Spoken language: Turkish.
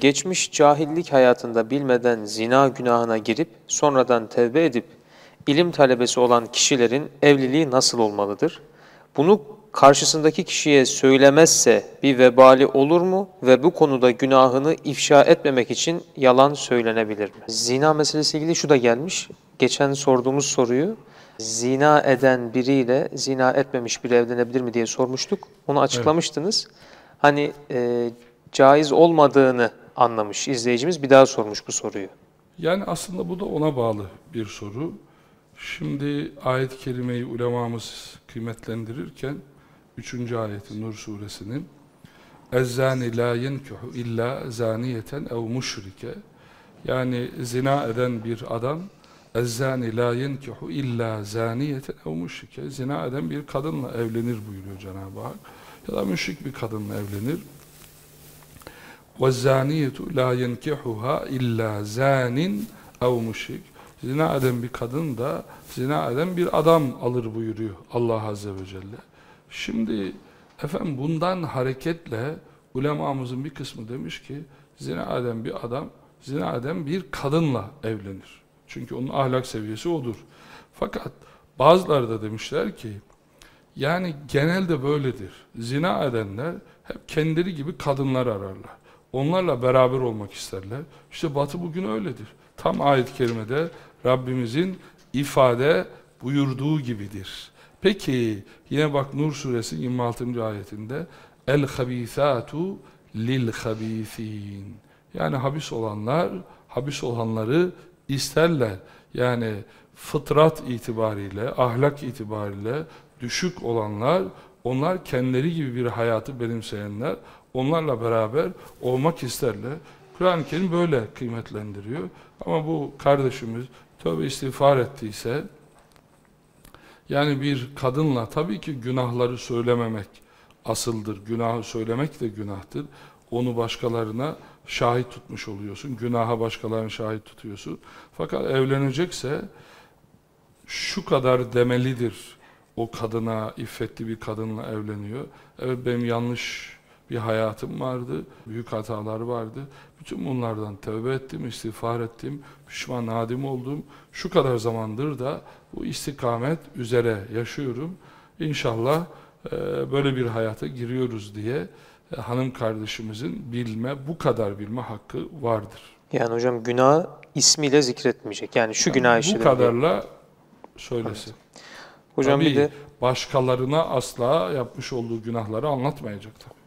Geçmiş cahillik hayatında bilmeden zina günahına girip sonradan tevbe edip ilim talebesi olan kişilerin evliliği nasıl olmalıdır? Bunu karşısındaki kişiye söylemezse bir vebali olur mu ve bu konuda günahını ifşa etmemek için yalan söylenebilir mi? Zina meselesiyle ilgili şu da gelmiş. Geçen sorduğumuz soruyu zina eden biriyle zina etmemiş biri evlenebilir mi diye sormuştuk. Onu açıklamıştınız. Hani e, caiz olmadığını anlamış izleyicimiz bir daha sormuş bu soruyu. Yani aslında bu da ona bağlı bir soru. Şimdi ayet-i kerimeyi ulemamız kıymetlendirirken 3. ayeti Nur suresinin اَزَّانِ لَا يَنْكُحُ illa zaniyeten ev müşrike Yani zina eden bir adam اَزَّانِ لَا يَنْكُحُ illa zaniyeten ev müşrike Zina eden bir kadınla evlenir buyuruyor Cenab-ı Hak. Ya da müşrik bir kadınla evlenir. وَالزَّانِيَةُ لَا يَنْكِحُهَا illa zanin ev müşrik Zina eden bir kadın da zina eden bir adam alır buyuruyor Allah Azze ve Celle. Şimdi efendim bundan hareketle ulemamızın bir kısmı demiş ki zina eden bir adam zina eden bir kadınla evlenir. Çünkü onun ahlak seviyesi odur. Fakat bazıları da demişler ki yani genelde böyledir. Zina edenler hep kendileri gibi kadınlar ararlar. Onlarla beraber olmak isterler. İşte Batı bugün öyledir. Tam ayet-i kerimede Rabbimizin ifade buyurduğu gibidir. Peki yine bak Nur suresi 26. ayetinde el habisatu lil habisin. Yani habis olanlar habis olanları isterler. Yani fıtrat itibariyle, ahlak itibariyle düşük olanlar, onlar kendileri gibi bir hayatı benimseyenler, onlarla beraber olmak isterler. Kur'an-ı Kerim böyle kıymetlendiriyor. Ama bu kardeşimiz tövbe istiğfar ettiyse, yani bir kadınla tabii ki günahları söylememek asıldır. Günahı söylemek de günahtır. Onu başkalarına şahit tutmuş oluyorsun. Günaha başkalarını şahit tutuyorsun. Fakat evlenecekse şu kadar demelidir. O kadına, iffetli bir kadınla evleniyor. Evet benim yanlış bir hayatım vardı. Büyük hatalar vardı. Bütün bunlardan tövbe ettim, istiğfar ettim, pişman, nadim oldum. Şu kadar zamandır da bu istikamet üzere yaşıyorum. İnşallah e, böyle bir hayata giriyoruz diye e, hanım kardeşimizin bilme, bu kadar bilme hakkı vardır. Yani hocam günah ismiyle zikretmeyecek. Yani şu yani günah işledim. Bu kadarla söylesin. Evet. Hocam tabii bir de başkalarına asla yapmış olduğu günahları anlatmayacak tabii.